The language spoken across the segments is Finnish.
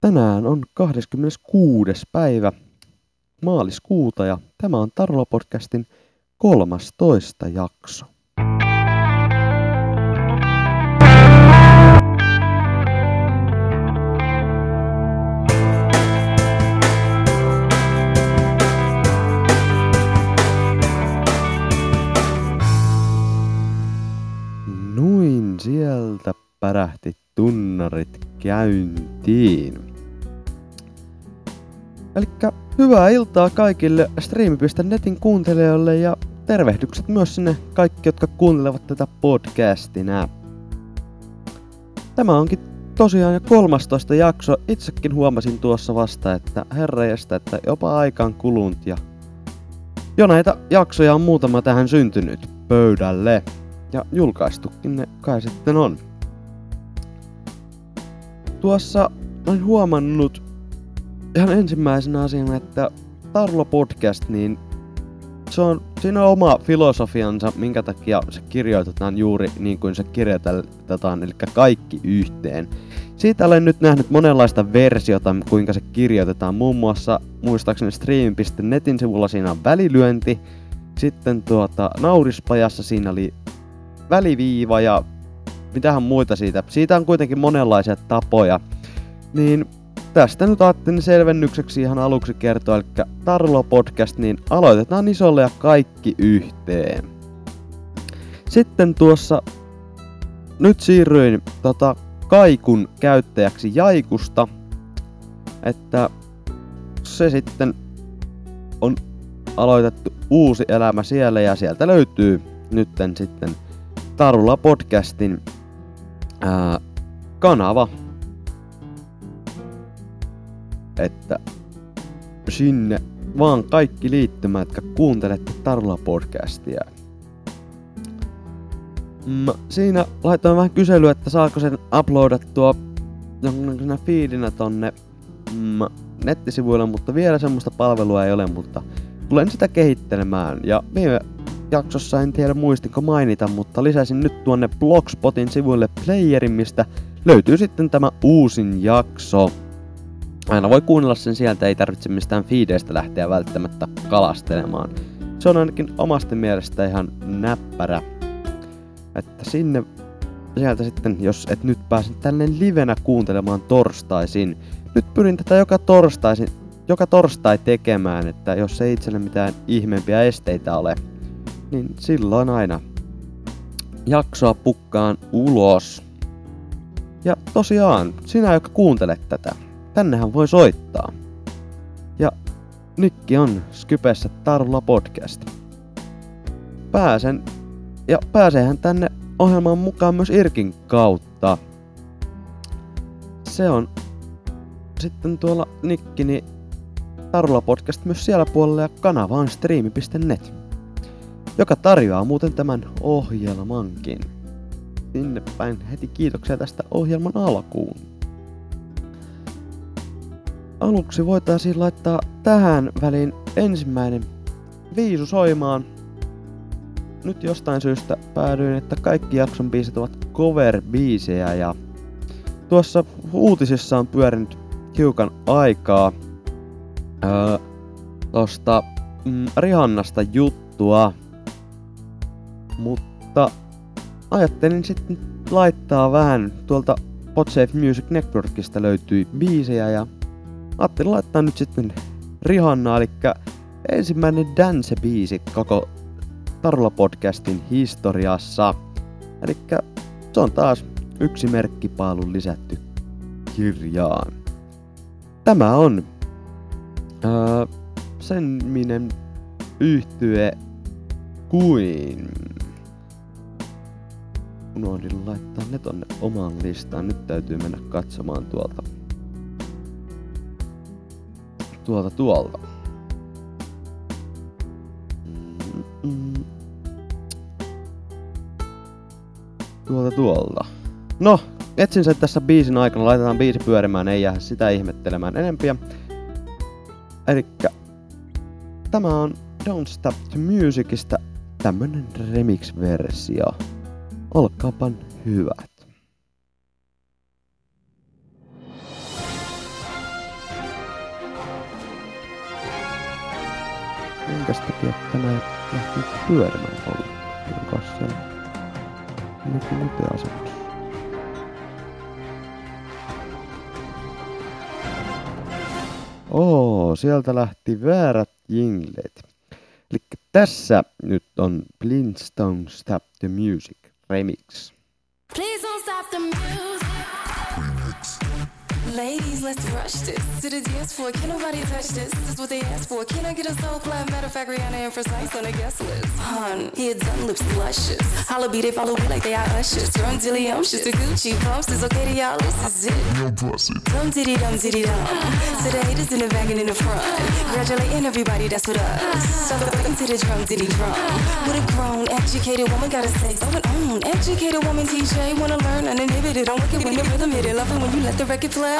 Tänään on 26. päivä maaliskuuta ja tämä on Tarola Podcastin 13 jakso. Noin sieltä pärähti tunnarit käyntiin. Elikkä hyvää iltaa kaikille Stream.netin kuuntelijoille ja tervehdykset myös sinne kaikki, jotka kuuntelevat tätä podcastina. Tämä onkin tosiaan jo 13 jakso. Itsekin huomasin tuossa vasta, että herrejästä, että jopa aikaan kulunut ja jo näitä jaksoja on muutama tähän syntynyt pöydälle. Ja julkaistukin ne kai sitten on. Tuossa olen huomannut ihan ensimmäisenä asiana, että Tarlo Podcast, niin se on, siinä on oma filosofiansa, minkä takia se kirjoitetaan juuri niin kuin se kirjoitetaan, eli kaikki yhteen. Siitä olen nyt nähnyt monenlaista versiota, kuinka se kirjoitetaan. Muun muassa muistaakseni stream.netin sivulla siinä on välilyönti. Sitten tuota, Naurispajassa siinä oli väliviiva ja mitähän muita siitä. Siitä on kuitenkin monenlaisia tapoja. Niin tästä nyt ajattelin selvennykseksi ihan aluksi kertoa, eli Tarlo Podcast, niin aloitetaan isolle ja kaikki yhteen. Sitten tuossa nyt siirryin tota, Kaikun käyttäjäksi Jaikusta, että se sitten on aloitettu uusi elämä siellä ja sieltä löytyy nytten sitten Tarula Podcastin ää, kanava, että sinne vaan kaikki liittymät, jotka kuuntelette Tarla podcastia. Mm, siinä laitoin vähän kyselyä, että saako sen uploadattua jonkinlaisena fiilinä tonne mm, nettisivuille, mutta vielä semmoista palvelua ei ole, mutta tulen sitä kehittelemään. Ja viime jaksossa en tiedä muistinko mainita, mutta lisäsin nyt tuonne Blogspotin sivuille playerin, mistä löytyy sitten tämä uusin jakso. Aina voi kuunnella sen sieltä, ei tarvitse mistään feedeistä lähteä välttämättä kalastelemaan. Se on ainakin omasta mielestä ihan näppärä. Että sinne sieltä sitten, jos et nyt pääse tänne livenä kuuntelemaan torstaisin. Nyt pyrin tätä joka torstaisin, joka torstai tekemään, että jos ei itselle mitään ihmeempiä esteitä ole, niin silloin aina jaksoa pukkaan ulos. Ja tosiaan, sinä joka kuuntelet tätä, tännehän voi soittaa. Ja nytkin on Skypessä Tarulla podcast. Pääsen, ja pääsehän tänne ohjelmaan mukaan myös Irkin kautta. Se on sitten tuolla nikkini Tarulla podcast myös siellä puolella ja kanava on streami.net, joka tarjoaa muuten tämän ohjelmankin. Sinne päin heti kiitoksia tästä ohjelman alkuun aluksi voitaisiin laittaa tähän väliin ensimmäinen viisu soimaan. Nyt jostain syystä päädyin, että kaikki jakson biisit ovat cover-biisejä ja tuossa uutisissa on pyörinyt hiukan aikaa öö, tosta mm, Rihannasta juttua, mutta ajattelin sitten laittaa vähän tuolta Podsafe Music Networkista löytyi biisejä ja ajattelin laittaa nyt sitten Rihanna, eli ensimmäinen dance-biisi koko Tarola podcastin historiassa. Eli se on taas yksi merkkipaalu lisätty kirjaan. Tämä on öö, sen minen yhtye kuin... Unohdin laittaa ne tonne omaan listaan. Nyt täytyy mennä katsomaan tuolta tuolta tuolta. Tuolta tuolta. No, etsin sen tässä biisin aikana, laitetaan biisi pyörimään, ei jää sitä ihmettelemään enempiä. Elikkä tämä on Don't Stop to Musicista tämmönen remix-versio. Olkaapan hyvät. minkä takia tämä lähti pyörimään oli. Kuinka se joku mitä asetus. Oo, sieltä lähti väärät jinglet. Eli tässä nyt on Blindstone Stop the Music remix. Please don't stop the music. Ladies, let's rush this to the dance floor. Can nobody touch this? This is what they asked for. Can I get a soul clap? Matter of fact, Rihanna and Precise on a guest list. Hun, here done lips luscious. Holla be they follow me like they are ushers. Drum dilly umptious to Gucci pumps. It's okay to y'all. This is it. No pussy. Dum diddy dum diddy dum. To the haters in the back and in the front. Congratulating everybody that's with us. Start the to the drum diddy drum. What a grown, educated woman gotta say. So it. Educated woman TJ wanna learn uninhibited. Don't look it when the rhythm hit it. Love it when you let the record play.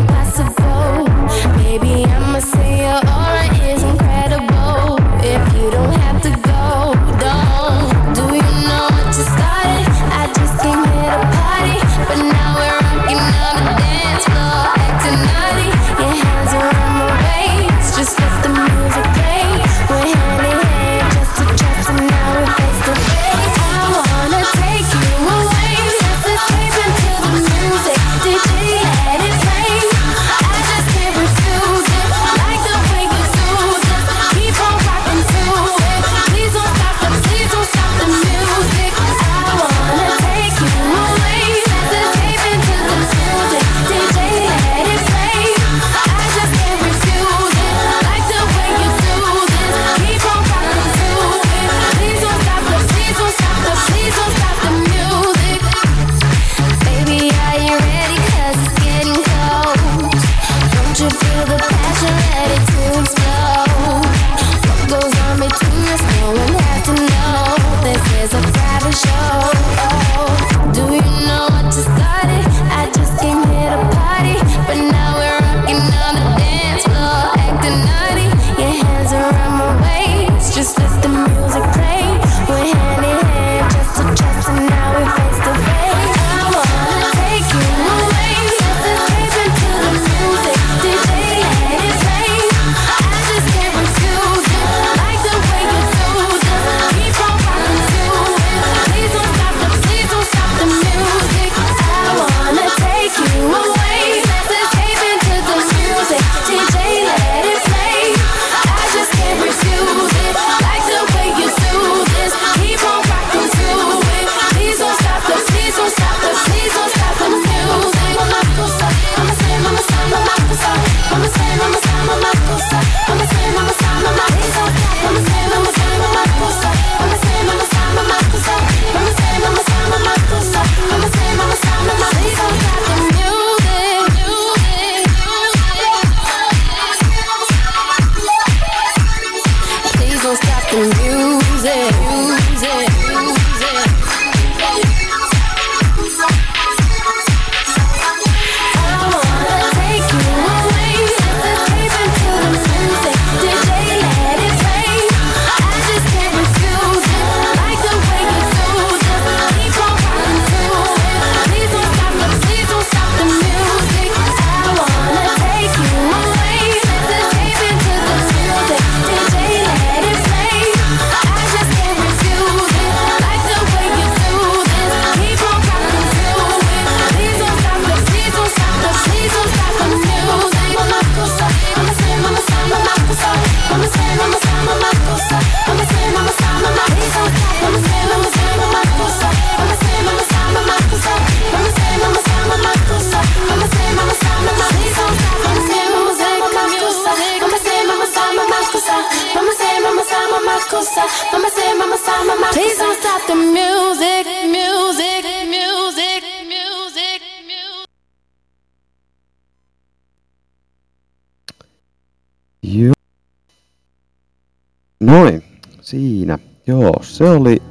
siinä. Joo, se oli...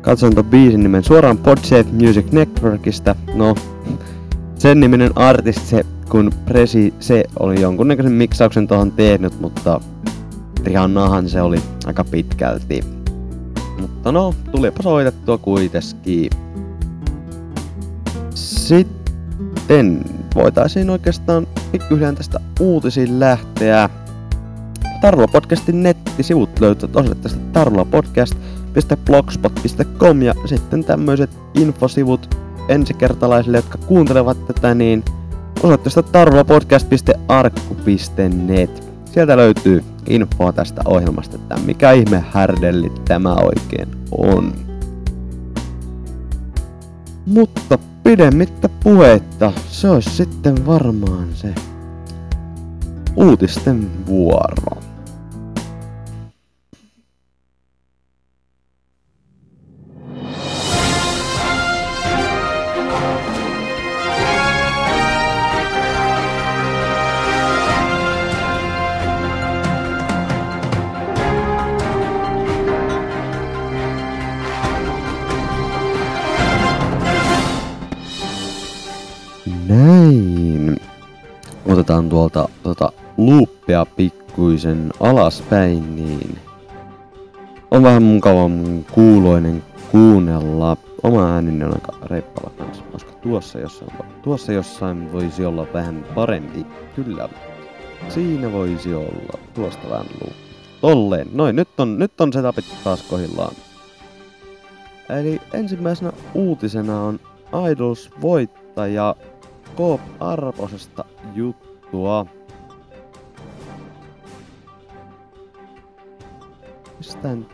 Katsoin ton biisin nimen suoraan Podsafe Music Networkista. No, sen niminen artist se, kun Presi, se oli jonkunnäköisen miksauksen tuohon tehnyt, mutta Rihannahan se oli aika pitkälti. Mutta no, tulipa soitettua kuitenkin. Sitten voitaisiin oikeastaan pikkuhiljaa tästä uutisiin lähteä. Tarula Podcastin nettisivut löytyvät osoitteesta tarulapodcast.blogspot.com ja sitten tämmöiset infosivut ensikertalaisille, jotka kuuntelevat tätä, niin osoitteesta tarulapodcast.arkku.net. Sieltä löytyy infoa tästä ohjelmasta, että mikä ihme härdelli tämä oikein on. Mutta pidemmittä puheitta, se olisi sitten varmaan se uutisten vuoro. Näin. Otetaan tuolta tuota luuppia pikkuisen alaspäin, niin on vähän mukavan kuuloinen kuunnella. Oma ääninen on aika reippala kanssa, koska tuossa jossain, tuossa jossain voisi olla vähän parempi. Kyllä. Siinä voisi olla tuosta vähän luuppi. Tolleen. Noin, nyt on, nyt on setupit taas kohillaan. Eli ensimmäisenä uutisena on Idols voittaja Koop Arposesta juttua. Mistään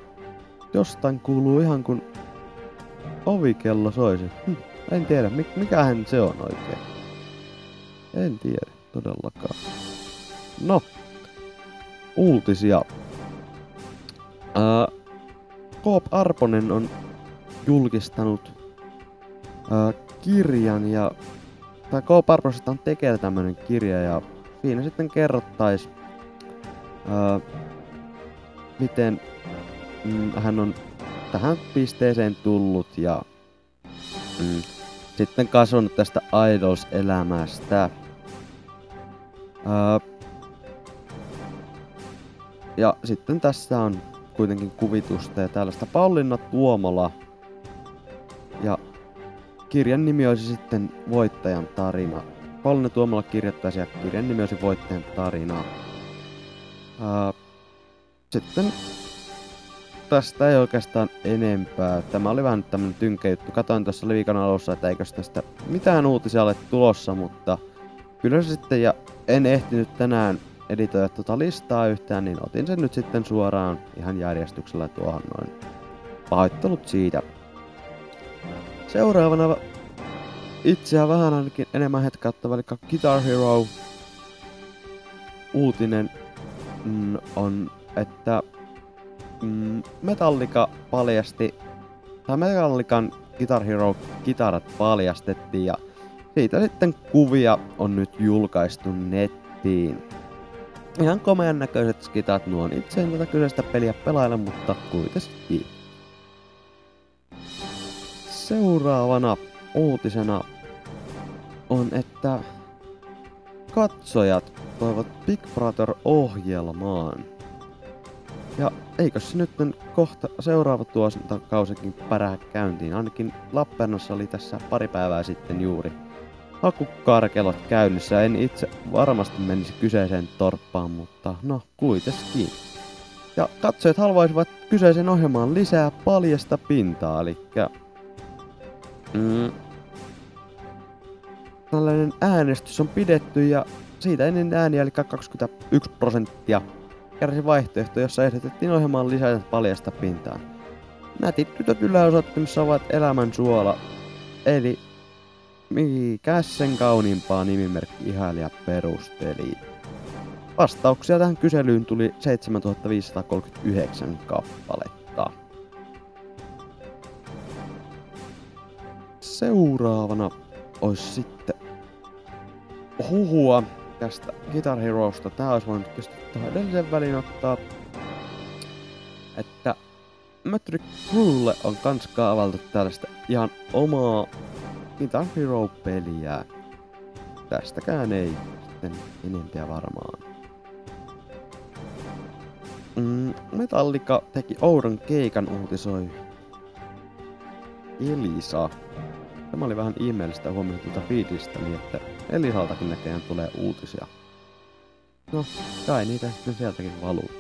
jostain kuuluu ihan kun ovikello soisi. Hm, en tiedä, mik, mikähän se on oikein. En tiedä todellakaan. No, uutisia. Ää, Koop Arponen on julkistanut ää, kirjan ja tai K. Barbarosesta on tekeillä tämmönen kirja ja siinä sitten kerrottais ää, miten mm, hän on tähän pisteeseen tullut ja mm, sitten kasvanut tästä Idols-elämästä. Ää, ja sitten tässä on kuitenkin kuvitusta ja tällaista Pauliina Tuomola ja kirjan nimi olisi sitten Voittajan tarina. Pauliina Tuomola kirjoittaisi ja kirjan nimi olisi Voittajan tarina. Ää, sitten tästä ei oikeastaan enempää. Tämä oli vähän tämmönen tynkä juttu. Katoin tuossa viikon alussa, että eikös tästä mitään uutisia ole tulossa, mutta kyllä se sitten, ja en ehtinyt tänään editoida tuota listaa yhtään, niin otin sen nyt sitten suoraan ihan järjestyksellä tuohon noin. Pahoittelut siitä. Seuraavana itseä vähän ainakin enemmän hetkautta, eli Guitar Hero uutinen mm, on, että mm, Metallica paljasti, tai Metallican Guitar Hero kitarat paljastettiin ja siitä sitten kuvia on nyt julkaistu nettiin. Ihan komean näköiset skitat nuon. Itse en tätä kyseistä peliä pelaile, mutta kuitenkin. Seuraavana uutisena on, että katsojat toivat Big Brother-ohjelmaan. Ja eikö se nyt kohta seuraava tuotantakausikin pärää käyntiin? Ainakin Lappeenrannassa oli tässä pari päivää sitten juuri hakukarkelot käynnissä. En itse varmasti menisi kyseiseen torppaan, mutta no kuitenkin. Ja katsojat haluaisivat kyseisen ohjelmaan lisää paljasta pintaa, eli mm, tällainen äänestys on pidetty ja siitä ennen ääniä, eli 21 prosenttia, kärsi vaihtoehto, jossa ehdotettiin ohjelmaan lisätä paljasta pintaan. Nätit tytöt yläosoittimissa ovat elämän suola, eli mikä sen kauniimpaa nimimerkki ihailija perusteli. Vastauksia tähän kyselyyn tuli 7539 kappaletta. Seuraavana olisi sitten huhua tästä Guitar Herosta. Tää olisi voinut tähän edellisen välin ottaa. Että Mötri Crewlle on kans kaavaltu tällaista ihan omaa Guitar Hero-peliä. Tästäkään ei sitten enempiä varmaan. Mm, Metallica teki oudon keikan uutisoi Elisa. Tämä oli vähän ihmeellistä huomioon tuota feedistä, niin että Elisaltakin näköjään tulee uutisia. No, kai niitä sitten sieltäkin valuu.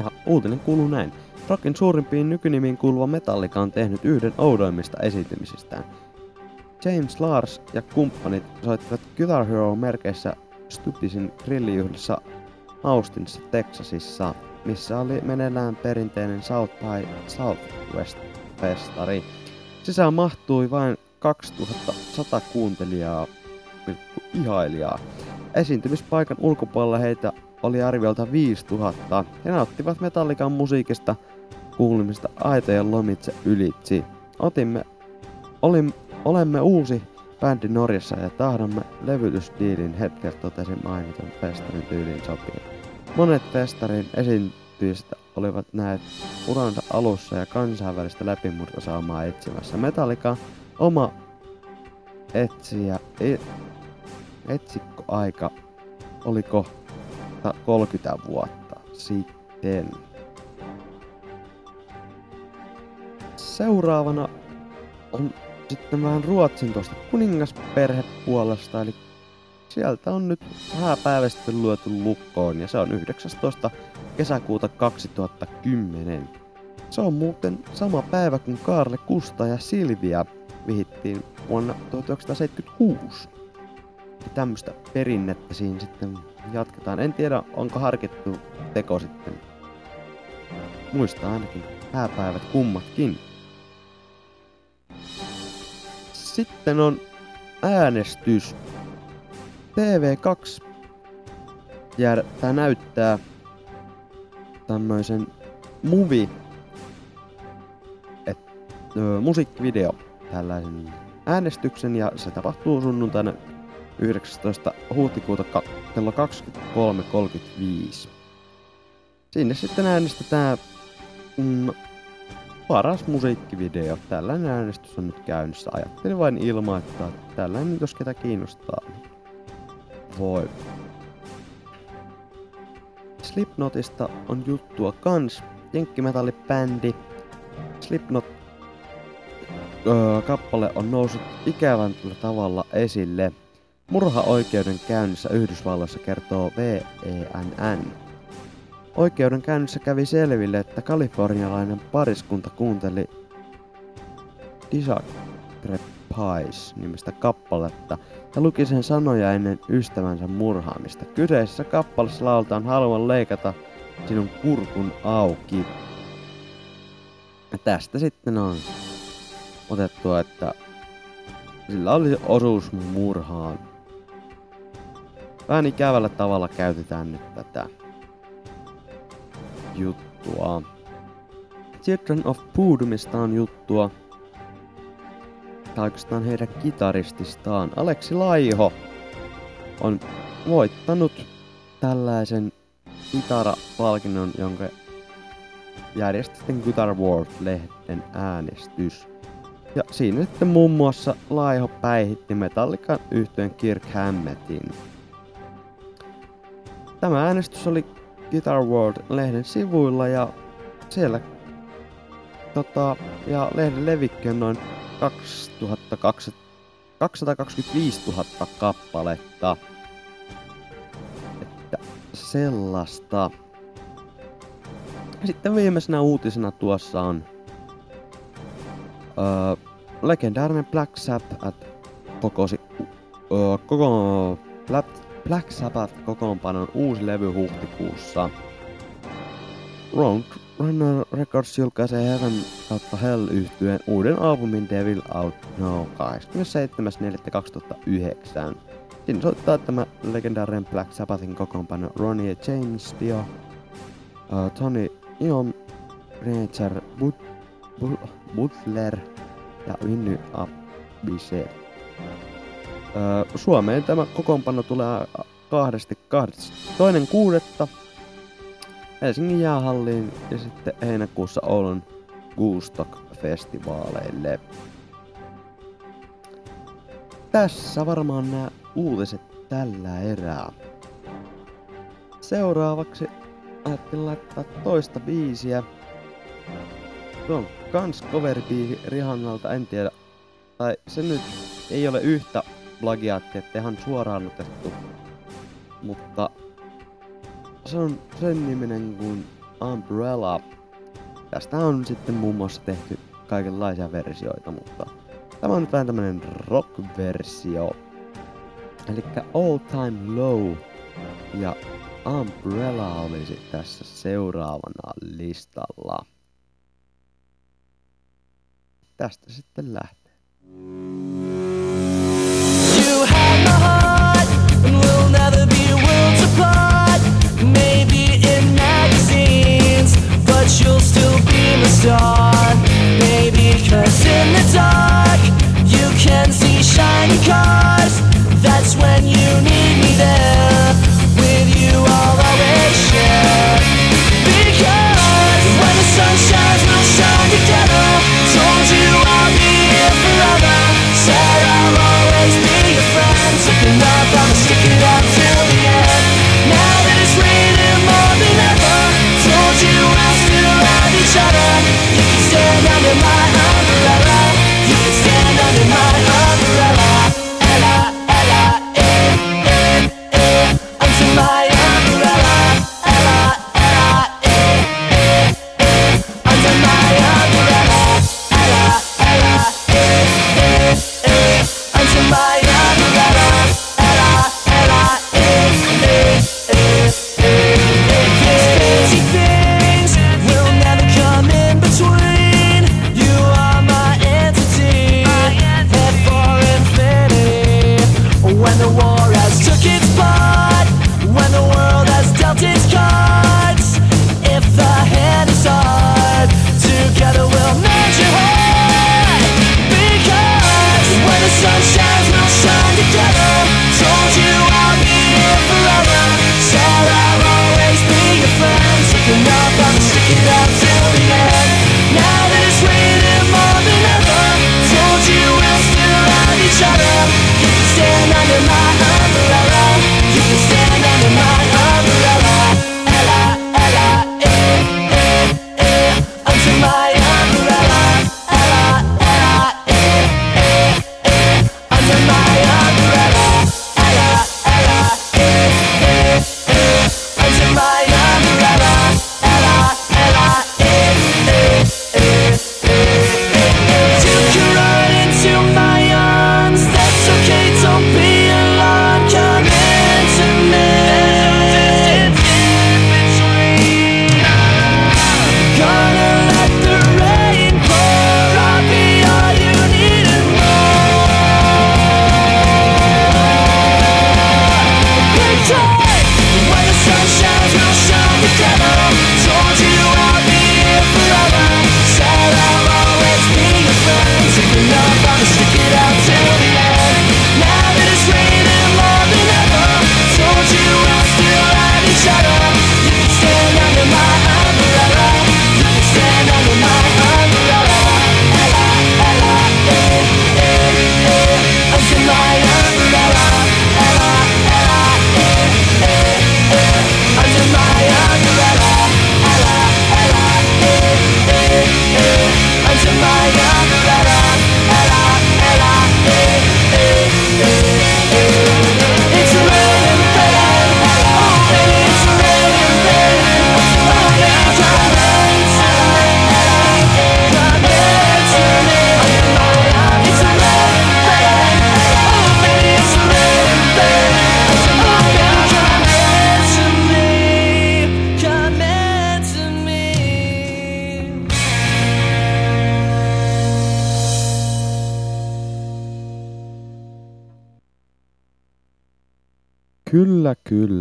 Ja uutinen kuuluu näin. Rockin suurimpiin nykynimiin kuuluva Metallica on tehnyt yhden oudoimmista esiintymisistään. James Lars ja kumppanit soittivat Guitar Hero merkeissä Stupisin grillijuhlissa Austinissa, Texasissa, missä oli meneillään perinteinen South by Southwest festari. Sisään mahtui vain 2100 kuuntelijaa, ihailijaa. Esiintymispaikan ulkopuolella heitä oli arviolta 5000. He nauttivat Metallican musiikista kuulumista aitojen lomitse ylitsi. Otimme, olim, olemme uusi bändi Norjassa ja tahdomme levytysdiilin hetkellä totesi mainitun festarin tyyliin sopien. Monet festarin esiintyjistä olivat näet uransa alussa ja kansainvälistä läpimurtosaumaa etsimässä. Metallica oma etsiä, e, etsikkoaika oliko 30 vuotta sitten. Seuraavana on sitten vähän Ruotsin tuosta kuningasperhepuolesta, eli sieltä on nyt hääpäivästä luotu lukkoon ja se on 19. kesäkuuta 2010. Se on muuten sama päivä kuin Kaarle Kusta ja Silvia vihittiin vuonna 1976. Ja tämmöistä perinnettä siinä sitten jatketaan. En tiedä, onko harkittu teko sitten. Muista ainakin hääpäivät kummatkin. Sitten on äänestys. TV2 järjestää näyttää tämmöisen movie, et, ö, musiikkivideo, tällaisen äänestyksen ja se tapahtuu sunnuntaina 19. huhtikuuta kello 23.35. Sinne sitten äänestetään mm, paras musiikkivideo. Tällainen äänestys on nyt käynnissä. Ajattelin vain ilmoittaa, että tällainen jos ketä kiinnostaa. Niin voi. Slipknotista on juttua kans. Jenkkimetallibändi. Slipknot öö, kappale on noussut ikävän tavalla esille. Murha-oikeuden käynnissä Yhdysvalloissa kertoo VENN. Oikeuden käynnissä kävi selville, että kalifornialainen pariskunta kuunteli Disaster Pies nimistä kappaletta ja luki sen sanoja ennen ystävänsä murhaamista. Kyseisessä kappaleessa lauletaan haluan leikata sinun kurkun auki. Ja tästä sitten on otettua, että sillä oli osuus murhaan. Vähän ikävällä tavalla käytetään nyt tätä juttua. Children of Boodumista on juttua. Tai heidän kitarististaan. Aleksi Laiho on voittanut tällaisen kitarapalkinnon, jonka järjesti sitten Guitar World-lehden äänestys. Ja siinä sitten muun muassa Laiho päihitti Metallican yhtyeen Kirk Hammettin. Tämä äänestys oli Guitar World-lehden sivuilla ja siellä tota, ja lehden levikki on noin 225 000 kappaletta. Että sellaista. Sitten viimeisenä uutisena tuossa on öö, legendaarinen Black Sabbath kokosi öö, koko Black, Black Sabbath kokoonpanon uusi levy huhtikuussa. Round Runner Records julkaisee Heaven kautta Hell yhtyeen uuden albumin Devil Out Now 27.4.2009. Siinä soittaa tämä legendaarinen Black Sabbathin kokoonpano Ronnie ja James Dio, uh, Tony Iom, Recher But, But, Butler ja Vinny niin Abise. Suomeen tämä kokoonpano tulee kahdesti kahdesti. Toinen kuudetta Helsingin jäähalliin ja sitten heinäkuussa Oulun Guustok-festivaaleille. Tässä varmaan nämä uutiset tällä erää. Seuraavaksi ajattelin laittaa toista biisiä. Se on kans cover Rihannalta, en tiedä. Tai se nyt ei ole yhtä plagiaattia, että ihan suoraan otettu. Mutta se on sen niminen kuin Umbrella. Tästä on sitten muun muassa tehty kaikenlaisia versioita, mutta tämä on nyt vähän tämmönen rock-versio. Eli All Time Low ja Umbrella olisi tässä seuraavana listalla tästä sitten lähtee.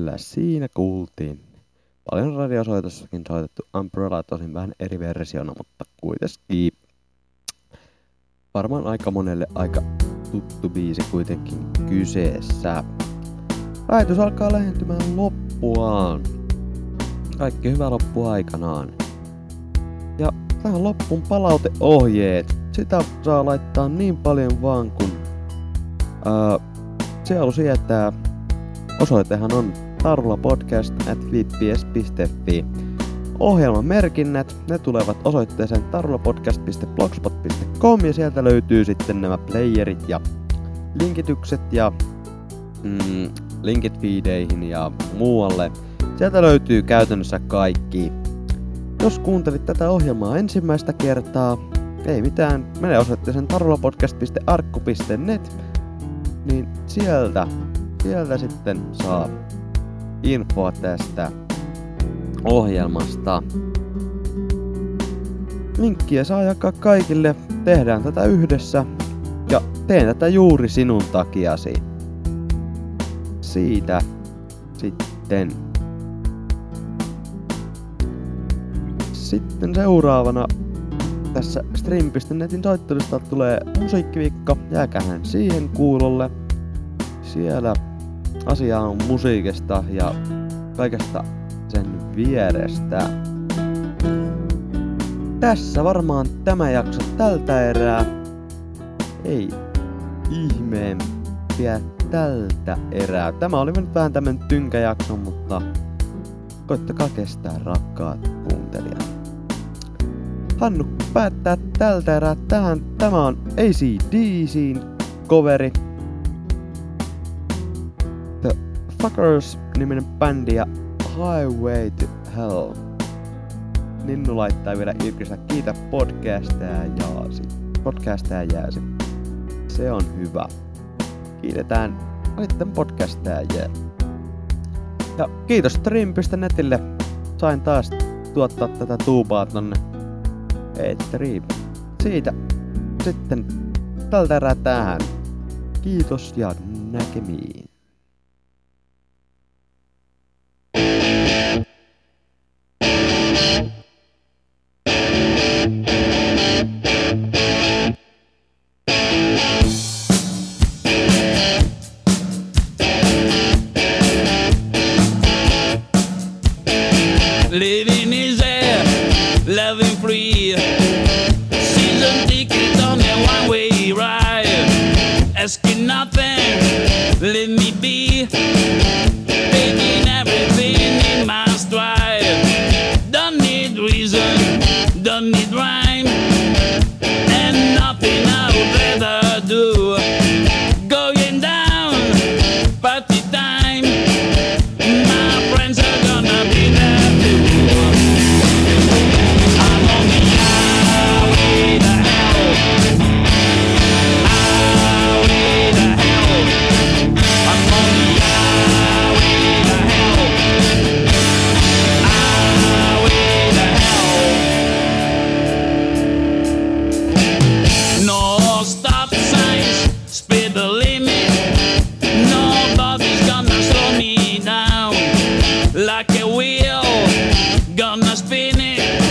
Kyllä, siinä kuultiin. Paljon radiosoitossakin soitettu Umbrella, tosin vähän eri versiona, mutta kuitenkin. Varmaan aika monelle aika tuttu biisi kuitenkin kyseessä. Raitus alkaa lähentymään loppuaan. Kaikki hyvää loppu aikanaan. Ja tähän loppuun palauteohjeet. Sitä saa laittaa niin paljon vaan kun ää, on sietää. Osoitehan on tarulapodcast.flips.fi. Ohjelman merkinnät, ne tulevat osoitteeseen tarulapodcast.blogspot.com ja sieltä löytyy sitten nämä playerit ja linkitykset ja mm, linkit feedeihin ja muualle. Sieltä löytyy käytännössä kaikki. Jos kuuntelit tätä ohjelmaa ensimmäistä kertaa, ei mitään, mene osoitteeseen tarulapodcast.arkku.net, niin sieltä, sieltä sitten saa infoa tästä ohjelmasta. Linkkiä saa jakaa kaikille, tehdään tätä yhdessä ja teen tätä juuri sinun takiasi. Siitä sitten. Sitten seuraavana tässä Stream.netin soittelusta tulee musiikkiviikko, jääkähän siihen kuulolle. Siellä asia on musiikista ja kaikesta sen vierestä. Tässä varmaan tämä jakso tältä erää. Ei ihmeempiä tältä erää. Tämä oli nyt vähän tämmönen tynkäjakso, mutta koittakaa kestää rakkaat kuuntelijat. Hannu päättää tältä erää tähän. Tämä on ACDCin coveri. Fuckers-niminen bändi ja Highway to Hell. Ninnu laittaa vielä Irkistä kiitä podcastia jaasi. Podcastia jääsi. Se on hyvä. Kiitetään sitten podcastia jää. Ja kiitos Stream.netille. Sain taas tuottaa tätä tuubaa tonne Eetteriin. Siitä sitten tältä erää tähän. Kiitos ja näkemiin. tiene.